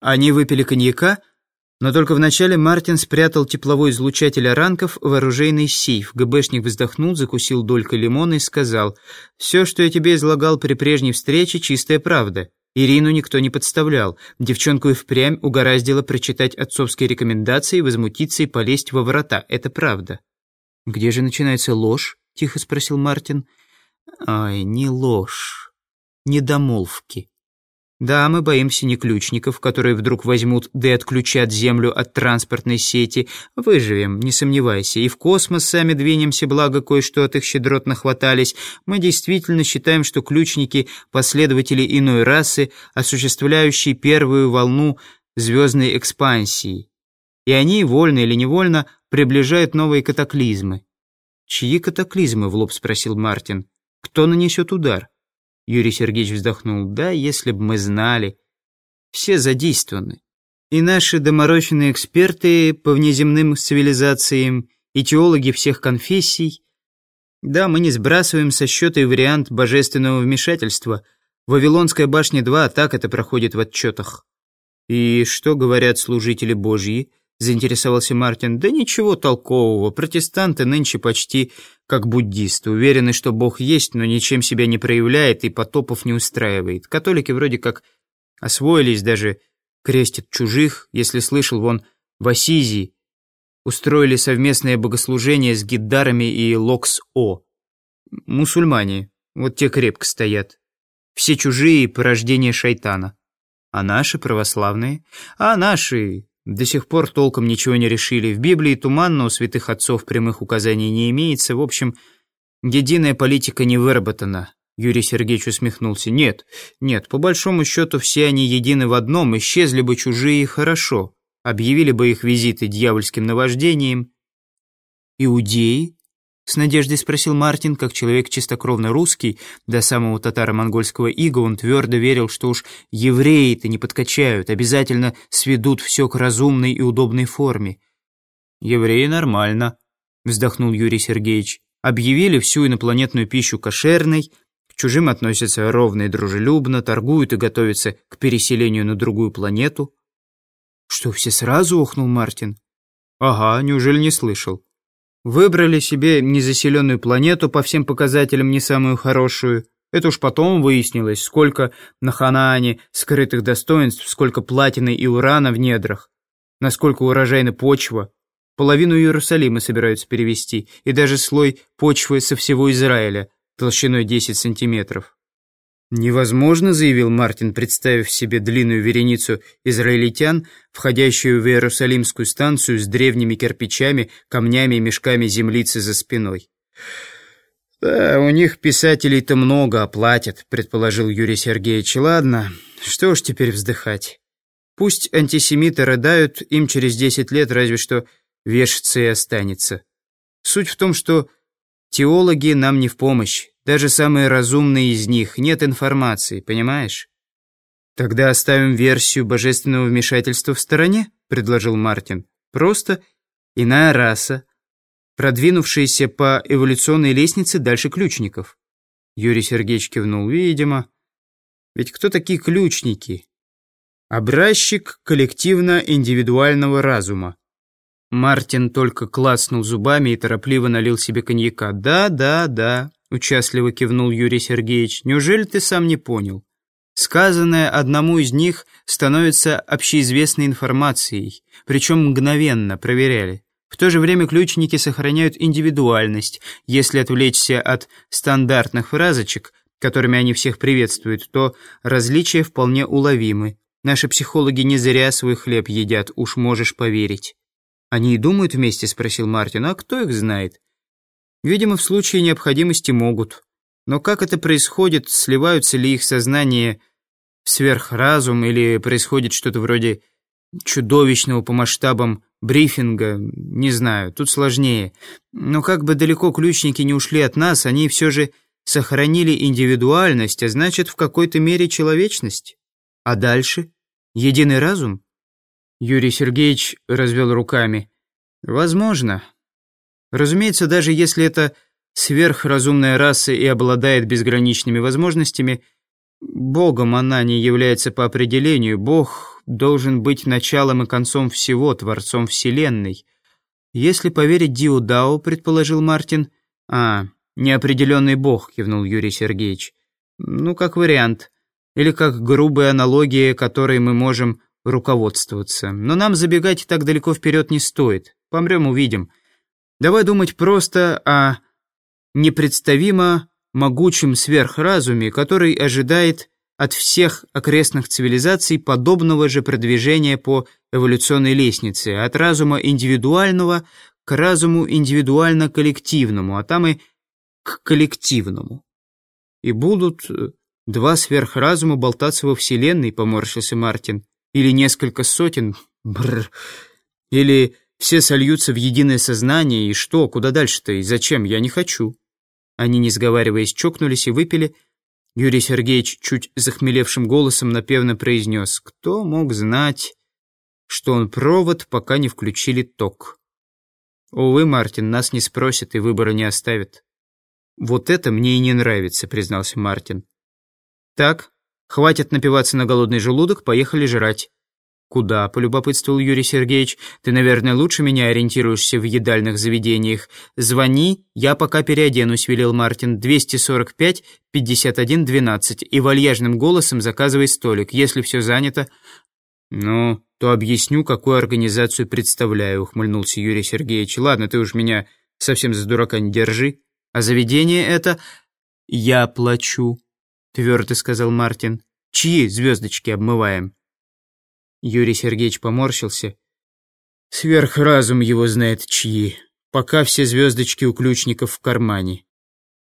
Они выпили коньяка, но только вначале Мартин спрятал тепловой излучатель оранков в оружейный сейф. ГБшник вздохнул, закусил долькой лимона и сказал, «Все, что я тебе излагал при прежней встрече, чистая правда. Ирину никто не подставлял. Девчонку и впрямь угораздило прочитать отцовские рекомендации, возмутиться и полезть во врата. Это правда». «Где же начинается ложь?» — тихо спросил Мартин. «Ай, не ложь, недомолвки. Да, мы боимся не ключников, которые вдруг возьмут да и отключат Землю от транспортной сети. Выживем, не сомневайся. И в космос сами двинемся, благо кое-что от их щедрот нахватались. Мы действительно считаем, что ключники – последователи иной расы, осуществляющие первую волну звездной экспансии. И они, вольно или невольно, приближают новые катаклизмы. «Чьи катаклизмы?» – в лоб спросил Мартин. «Кто нанесет удар?» Юрий Сергеевич вздохнул. «Да, если бы мы знали. Все задействованы. И наши доморощенные эксперты по внеземным цивилизациям, и теологи всех конфессий. Да, мы не сбрасываем со счета и вариант божественного вмешательства. Вавилонская башня-2, так это проходит в отчетах. И что говорят служители Божьи? заинтересовался Мартин. «Да ничего толкового. Протестанты нынче почти как буддисты. Уверены, что Бог есть, но ничем себя не проявляет и потопов не устраивает. Католики вроде как освоились, даже крестят чужих. Если слышал, вон в Асизии устроили совместное богослужение с гиддарами и Локс-О. Мусульмане, вот те крепко стоят. Все чужие порождения шайтана. А наши православные? А наши до сих пор толком ничего не решили. В Библии туманно, у святых отцов прямых указаний не имеется. В общем, единая политика не выработана. Юрий Сергеевич усмехнулся. Нет, нет, по большому счету все они едины в одном. Исчезли бы чужие хорошо. Объявили бы их визиты дьявольским наваждением. Иудеи? С надеждой спросил Мартин, как человек чистокровно русский, до самого татаро-монгольского ига он твердо верил, что уж евреи-то не подкачают, обязательно сведут все к разумной и удобной форме. «Евреи нормально», — вздохнул Юрий Сергеевич. «Объявили всю инопланетную пищу кошерной, к чужим относятся ровно и дружелюбно, торгуют и готовятся к переселению на другую планету». «Что, все сразу?» — охнул Мартин. «Ага, неужели не слышал?» Выбрали себе незаселенную планету, по всем показателям не самую хорошую. Это уж потом выяснилось, сколько на Ханаане скрытых достоинств, сколько платины и урана в недрах, насколько урожайна почва. Половину Иерусалима собираются перевести, и даже слой почвы со всего Израиля толщиной 10 сантиметров. «Невозможно», — заявил Мартин, представив себе длинную вереницу израильтян, входящую в Иерусалимскую станцию с древними кирпичами, камнями и мешками землицы за спиной. «Да, у них писателей-то много оплатят», — предположил Юрий Сергеевич. «Ладно, что ж теперь вздыхать? Пусть антисемиты рыдают, им через десять лет разве что вешаться и останется. Суть в том, что теологи нам не в помощь. Даже самые разумные из них нет информации, понимаешь? Тогда оставим версию божественного вмешательства в стороне, предложил Мартин. Просто иная раса, продвинувшаяся по эволюционной лестнице дальше ключников. Юрий Сергеевич кивнул. Видимо. Ведь кто такие ключники? Образчик коллективно-индивидуального разума. Мартин только клацнул зубами и торопливо налил себе коньяка. «Да, да, да, Участливо кивнул Юрий Сергеевич. Неужели ты сам не понял? Сказанное одному из них становится общеизвестной информацией, причем мгновенно проверяли. В то же время ключники сохраняют индивидуальность. Если отвлечься от стандартных фразочек, которыми они всех приветствуют, то различия вполне уловимы. Наши психологи не зря свой хлеб едят, уж можешь поверить. «Они и думают вместе?» — спросил Мартин. «А кто их знает?» Видимо, в случае необходимости могут. Но как это происходит, сливаются ли их сознание в сверхразум или происходит что-то вроде чудовищного по масштабам брифинга, не знаю, тут сложнее. Но как бы далеко ключники не ушли от нас, они все же сохранили индивидуальность, а значит, в какой-то мере человечность. А дальше? Единый разум? Юрий Сергеевич развел руками. Возможно. Разумеется, даже если это сверхразумная раса и обладает безграничными возможностями, Богом она не является по определению. Бог должен быть началом и концом всего, творцом Вселенной. Если поверить Диудао, предположил Мартин. А, неопределенный Бог, кивнул Юрий Сергеевич. Ну, как вариант. Или как грубая аналогия, которой мы можем руководствоваться. Но нам забегать так далеко вперед не стоит. Помрем, увидим. Давай думать просто о непредставимо могучем сверхразуме, который ожидает от всех окрестных цивилизаций подобного же продвижения по эволюционной лестнице, от разума индивидуального к разуму индивидуально-коллективному, а там и к коллективному. И будут э, два сверхразума болтаться во Вселенной, поморщился Мартин, или несколько сотен, бррр, или все сольются в единое сознание, и что, куда дальше-то, и зачем, я не хочу. Они, не сговариваясь, чокнулись и выпили. Юрий Сергеевич чуть захмелевшим голосом напевно произнес, кто мог знать, что он провод, пока не включили ток. Увы, Мартин, нас не спросят и выбора не оставят. Вот это мне и не нравится, признался Мартин. Так, хватит напиваться на голодный желудок, поехали жрать. «Куда?» – полюбопытствовал Юрий Сергеевич. «Ты, наверное, лучше меня ориентируешься в едальных заведениях. Звони, я пока переоденусь», – велел Мартин. «245-51-12» и вальяжным голосом заказывай столик. Если все занято...» «Ну, то объясню, какую организацию представляю», – ухмыльнулся Юрий Сергеевич. «Ладно, ты уж меня совсем за дурака не держи. А заведение это...» «Я плачу», – твердо сказал Мартин. «Чьи звездочки обмываем?» Юрий Сергеевич поморщился. Сверхразум его знает чьи. Пока все звездочки у ключников в кармане.